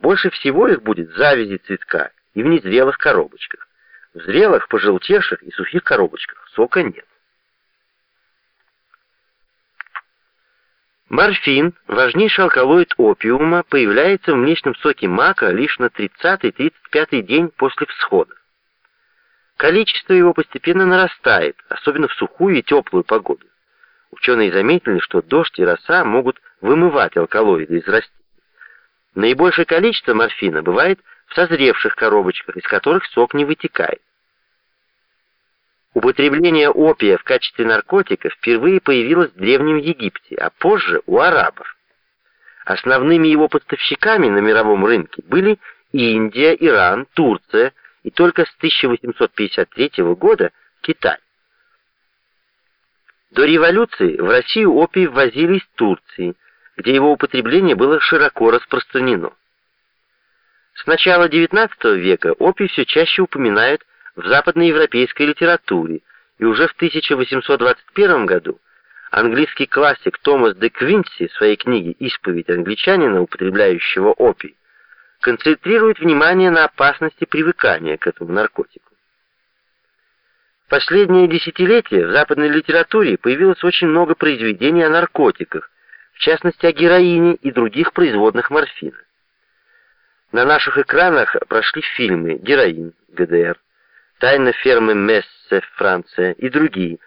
Больше всего их будет завязи цветка и в незрелых коробочках. В зрелых, пожелтевших и сухих коробочках сока нет. Морфин, важнейший алкалоид опиума, появляется в млечном соке мака лишь на 30-35 день после всхода. Количество его постепенно нарастает, особенно в сухую и теплую погоду. Ученые заметили, что дождь и роса могут вымывать алкалоиды из растений. Наибольшее количество морфина бывает в созревших коробочках, из которых сок не вытекает. Употребление опия в качестве наркотика впервые появилось в Древнем Египте, а позже у арабов. Основными его поставщиками на мировом рынке были Индия, Иран, Турция и только с 1853 года Китай. До революции в Россию опий ввозили из Турции, где его употребление было широко распространено. С начала XIX века опий все чаще упоминают в западноевропейской литературе, и уже в 1821 году английский классик Томас де Квинси в своей книге «Исповедь англичанина, употребляющего опий» концентрирует внимание на опасности привыкания к этому наркотику. В последние десятилетия в западной литературе появилось очень много произведений о наркотиках, в частности о героине и других производных морфина. На наших экранах прошли фильмы «Героин», «ГДР», тайна фермы Мессе, Франция и другие,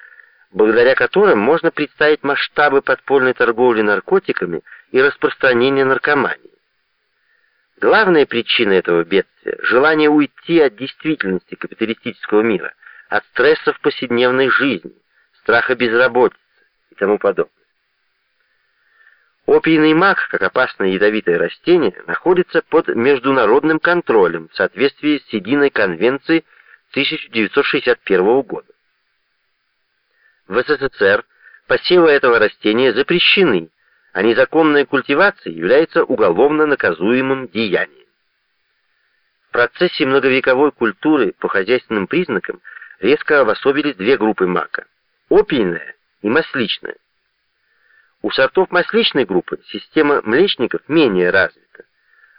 благодаря которым можно представить масштабы подпольной торговли наркотиками и распространения наркомании. Главная причина этого бедствия – желание уйти от действительности капиталистического мира, от стрессов повседневной жизни, страха безработицы и тому подобное. Опийный мак, как опасное ядовитое растение, находится под международным контролем в соответствии с Единой конвенцией 1961 года. В СССР посевы этого растения запрещены, а незаконная культивация является уголовно наказуемым деянием. В процессе многовековой культуры по хозяйственным признакам резко обособились две группы мака – опийная и масличная. У сортов масличной группы система млечников менее развита.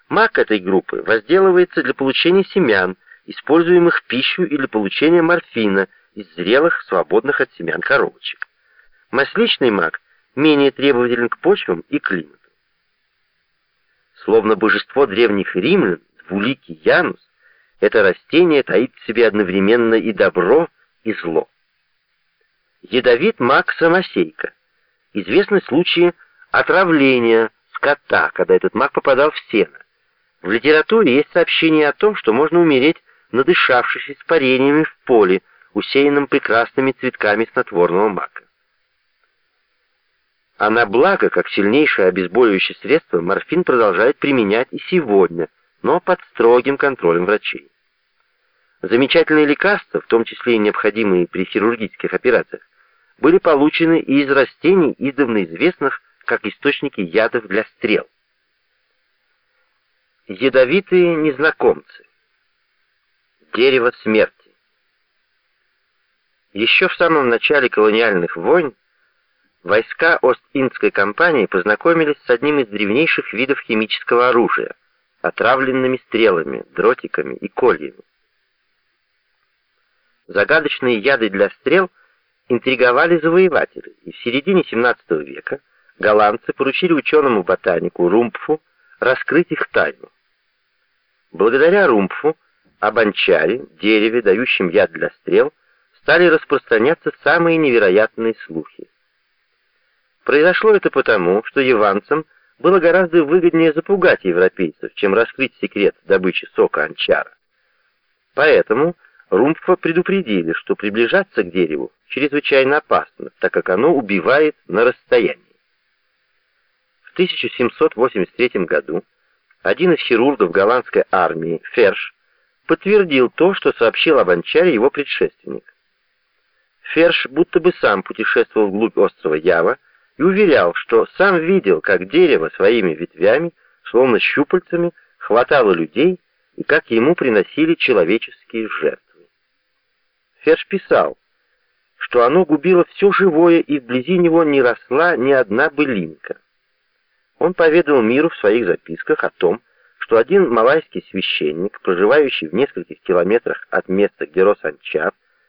Мак этой группы возделывается для получения семян – используемых в пищу или получения морфина из зрелых, свободных от семян коробочек. Масличный мак менее требователен к почвам и климату. Словно божество древних римлян, двуликий Янус, это растение таит в себе одновременно и добро, и зло. Ядовит мак самосейка. Известны случаи отравления скота, когда этот мак попадал в сено. В литературе есть сообщение о том, что можно умереть надышавшись испарениями в поле, усеянном прекрасными цветками снотворного мака. А на благо, как сильнейшее обезболивающее средство, морфин продолжает применять и сегодня, но под строгим контролем врачей. Замечательные лекарства, в том числе и необходимые при хирургических операциях, были получены и из растений, издавна известных как источники ядов для стрел. Ядовитые незнакомцы Дерево смерти. Еще в самом начале колониальных войн войска Ост-Индской компании познакомились с одним из древнейших видов химического оружия — отравленными стрелами, дротиками и кольями. Загадочные яды для стрел интриговали завоеватели, и в середине 17 века голландцы поручили ученому-ботанику Румпфу раскрыть их тайну. Благодаря Румпфу об анчаре, дереве, дающем яд для стрел, стали распространяться самые невероятные слухи. Произошло это потому, что яванцам было гораздо выгоднее запугать европейцев, чем раскрыть секрет добычи сока анчара. Поэтому Румфа предупредили, что приближаться к дереву чрезвычайно опасно, так как оно убивает на расстоянии. В 1783 году один из хирургов голландской армии, Ферш, подтвердил то, что сообщил об Анчаре его предшественник. Ферш будто бы сам путешествовал вглубь острова Ява и уверял, что сам видел, как дерево своими ветвями, словно щупальцами, хватало людей и как ему приносили человеческие жертвы. Ферш писал, что оно губило все живое, и вблизи него не росла ни одна былинка. Он поведал миру в своих записках о том, что один малайский священник, проживающий в нескольких километрах от места, где рос анчар,